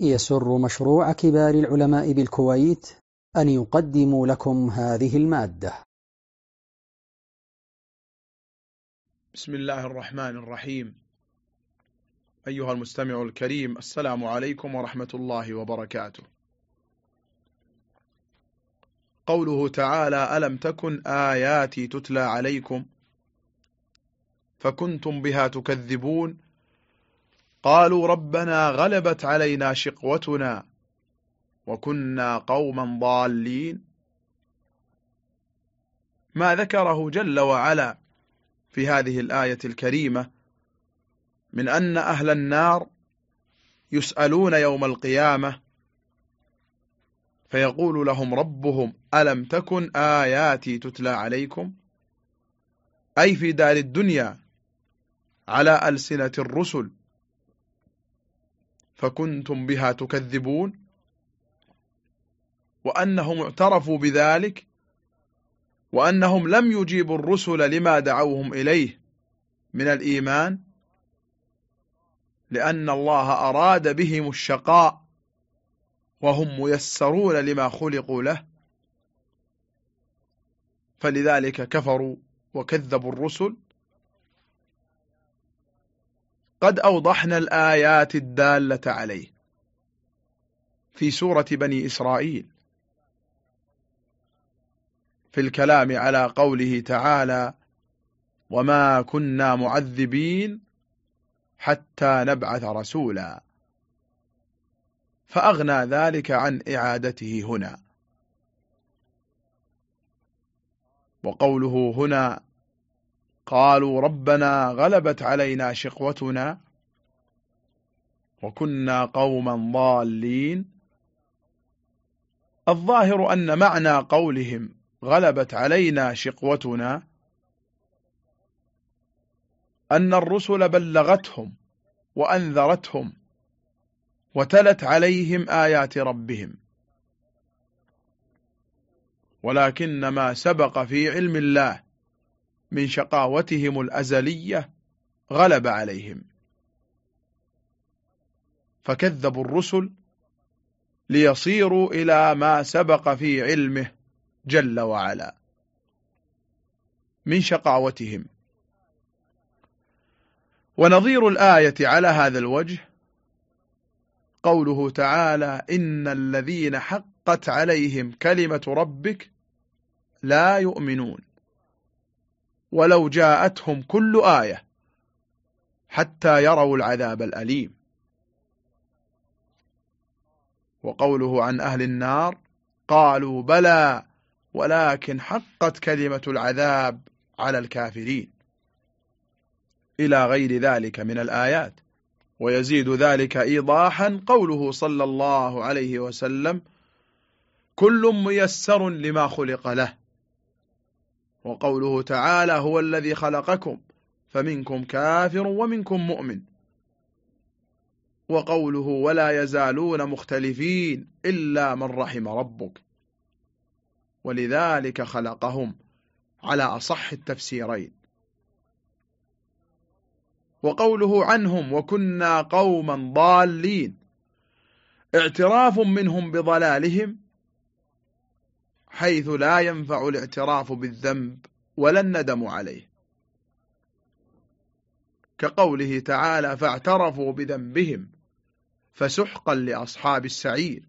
يسر مشروع كبار العلماء بالكويت أن يقدم لكم هذه المادة. بسم الله الرحمن الرحيم. أيها المستمع الكريم السلام عليكم ورحمة الله وبركاته. قوله تعالى ألم تكن آياتي تتلى عليكم؟ فكنتم بها تكذبون. قالوا ربنا غلبت علينا شقوتنا وكنا قوما ضالين. ما ذكره جل وعلا في هذه الآية الكريمة من أن أهل النار يسألون يوم القيامة فيقول لهم ربهم ألم تكن آياتي تتلى عليكم؟ أي في دار الدنيا على ألسنة الرسل فكنتم بها تكذبون؟ وأنهم اعترفوا بذلك؟ وأنهم لم يجيبوا الرسل لما دعوهم إليه من الإيمان؟ لأن الله أراد بهم الشقاء وهم ميسرون لما خلقوا له. فلذلك كفروا وكذبوا الرسل قد أوضحنا الآيات الدالة عليه. في سورة بني إسرائيل. في الكلام على قوله تعالى وما كنا معذبين حتى نبعث رسولا فأغنى ذلك عن إعادته هنا. وقوله هنا قالوا ربنا غلبت علينا شقوتنا وكنا قوما ضالين. الظاهر أن معنى قولهم غلبت علينا شقوتنا أن الرسل بلغتهم وأنذرتهم وتلت عليهم آيات ربهم. ولكن ما سبق في علم الله من شقاوتهم الأزلية غلب عليهم. فكذبوا الرسل ليصيروا إلى ما سبق في علمه جل وعلا من شقاوتهم. ونظير الآية على هذا الوجه قوله تعالى إن الذين حقت عليهم كلمة ربك لا يؤمنون. ولو جاءتهم كل آية حتى يروا العذاب الأليم. وقوله عن أهل النار قالوا بلى ولكن حقت كلمة العذاب على الكافرين. إلى غير ذلك من الآيات. ويزيد ذلك إيضاحا قوله صلى الله عليه وسلم كل ميسر لما خلق له. وقوله تعالى هو الذي خلقكم فمنكم كافر ومنكم مؤمن. وقوله ولا يزالون مختلفين إلا من رحم ربك. ولذلك خلقهم على أصح التفسيرين. وقوله عنهم وكنا قوما ضالين. اعتراف منهم بضلالهم حيث لا ينفع الاعتراف بالذنب ولا الندم عليه. كقوله تعالى فاعترفوا بذنبهم فسحقا لأصحاب السعير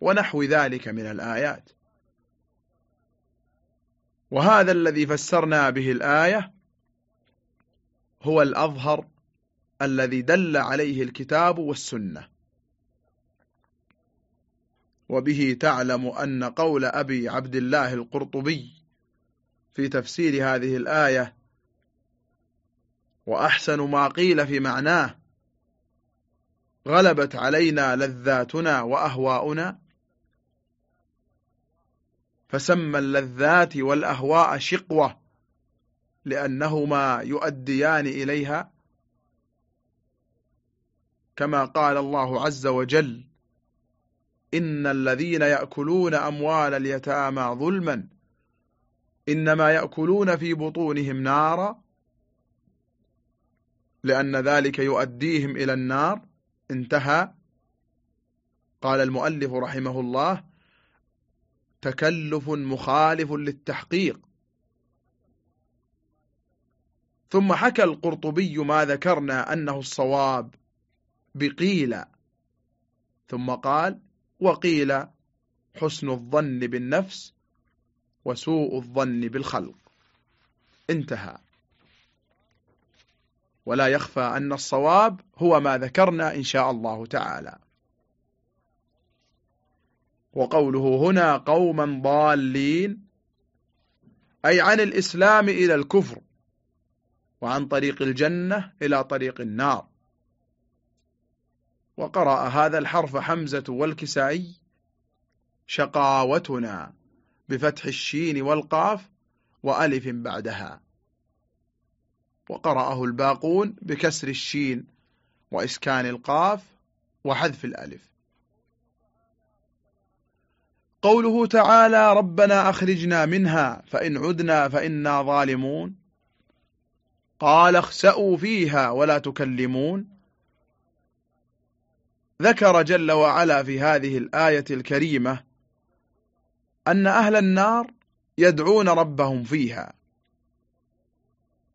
ونحو ذلك من الآيات. وهذا الذي فسرنا به الآية هو الأظهر الذي دل عليه الكتاب والسنة. وبه تعلم أن قول أبي عبد الله القرطبي في تفسير هذه الآية وأحسن ما قيل في معناه غلبت علينا لذاتنا وأهواؤنا فسمى اللذات والأهواء شقوة لأنهما يؤديان إليها كما قال الله عز وجل إن الذين يأكلون أموال اليتامى ظلما. إنما يأكلون في بطونهم نارا لأن ذلك يؤديهم إلى النار. انتهى. قال المؤلف رحمه الله تكلف مخالف للتحقيق. ثم حكى القرطبي ما ذكرنا أنه الصواب بقيل. ثم قال وقيل حسن الظن بالنفس وسوء الظن بالخلق. انتهى. ولا يخفى أن الصواب هو ما ذكرنا إن شاء الله تعالى. وقوله هنا قوما ضالين أي عن الإسلام إلى الكفر وعن طريق الجنة إلى طريق النار. وقرأ هذا الحرف حمزة والكسائي شقاوتنا بفتح الشين والقاف وألف بعدها. وقرأه الباقون بكسر الشين وإسكان القاف وحذف الألف. قوله تعالى ربنا أخرجنا منها فإن عدنا فإنا ظالمون. قال اخسأوا فيها ولا تكلمون. ذكر جل وعلا في هذه الآية الكريمة أن أهل النار يدعون ربهم فيها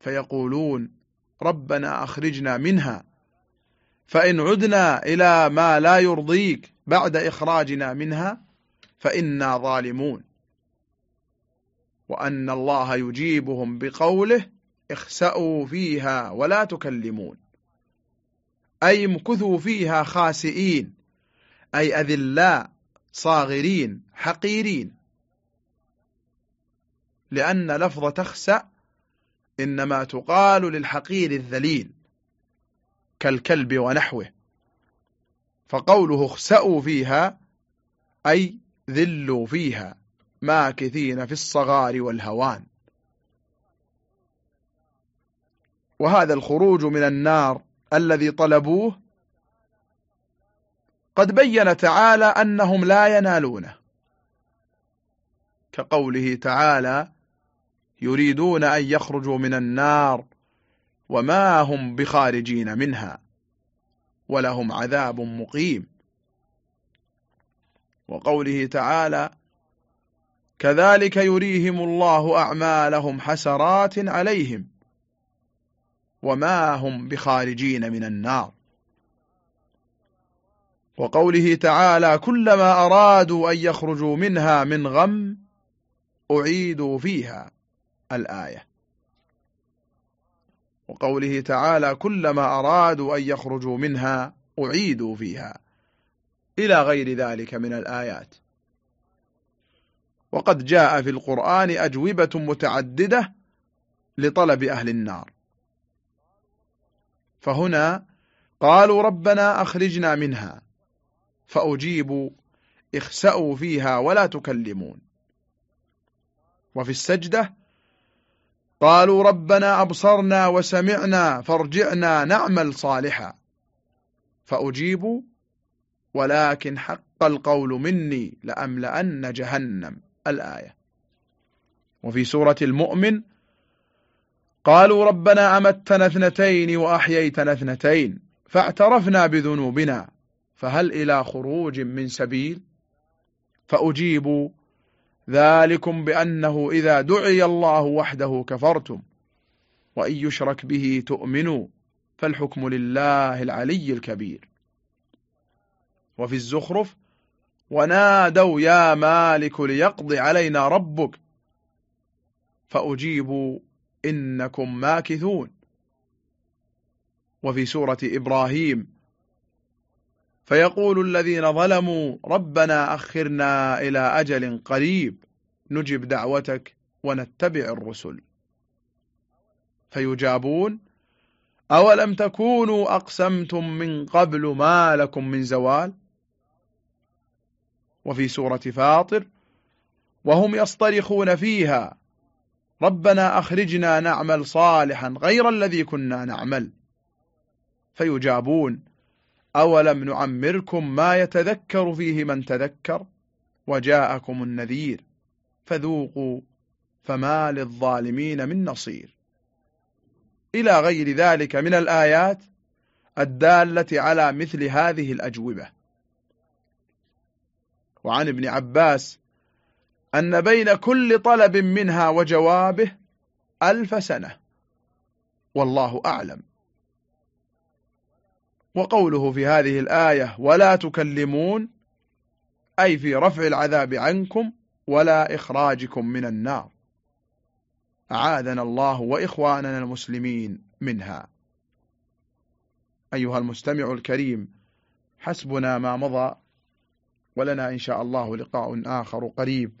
فيقولون ربنا أخرجنا منها فإن عدنا إلى ما لا يرضيك بعد إخراجنا منها فإنا ظالمون وأن الله يجيبهم بقوله اخسأوا فيها ولا تكلمون أي امكثوا فيها خاسئين أي أذلاء صاغرين حقيرين. لأن لفظ تخسأ إنما تقال للحقير الذليل كالكلب ونحوه. فقوله اخسأوا فيها أي ذلوا فيها ماكثين في الصغار والهوان. وهذا الخروج من النار الذي طلبوه قد بين تعالى أنهم لا ينالونه. كقوله تعالى يريدون أن يخرجوا من النار وما هم بخارجين منها ولهم عذاب مقيم. وقوله تعالى كذلك يريهم الله أعمالهم حسرات عليهم. وما هم بخارجين من النار. وقوله تعالى كلما أرادوا أن يخرجوا منها من غم أعيدوا فيها الآية. وقوله تعالى كلما أرادوا أن يخرجوا منها أعيدوا فيها. إلى غير ذلك من الآيات. وقد جاء في القرآن أجوبة متعددة لطلب أهل النار. فهنا قالوا ربنا أخرجنا منها. فأجيبوا اخسأوا فيها ولا تكلمون. وفي السجدة قالوا ربنا أبصرنا وسمعنا فارجعنا نعمل صالحا. فأجيبوا ولكن حق القول مني لأملأن جهنم. الآية. وفي سورة المؤمن قالوا ربنا أمتنا اثنتين وأحييتنا اثنتين فاعترفنا بذنوبنا فهل إلى خروج من سبيل؟ فأجيبوا ذلكم بأنه إذا دعي الله وحده كفرتم وإن يشرك به تؤمنوا فالحكم لله العلي الكبير. وفي الزخرف ونادوا يا مالك ليقضي علينا ربك فأجيبوا إنكم ماكثون. وفي سورة إبراهيم فيقول الذين ظلموا ربنا أخرنا إلى أجل قريب نجب دعوتك ونتبع الرسل. فيجابون أولم تكونوا أقسمتم من قبل ما لكم من زوال؟ وفي سورة فاطر وهم يصطرخون فيها ربنا أخرجنا نعمل صالحا غير الذي كنا نعمل. فيجابون أولم نعمركم ما يتذكر فيه من تذكر؟ وجاءكم النذير فذوقوا فما للظالمين من نصير. إلى غير ذلك من الآيات الدالة على مثل هذه الأجوبة. وعن ابن عباس أن بين كل طلب منها وجوابه ألف سنة. والله أعلم. وقوله في هذه الآية ولا تكلمون أي في رفع العذاب عنكم ولا إخراجكم من النار. أعاذنا الله وإخواننا المسلمين منها. أيها المستمع الكريم حسبنا ما مضى ولنا إن شاء الله لقاء آخر قريب.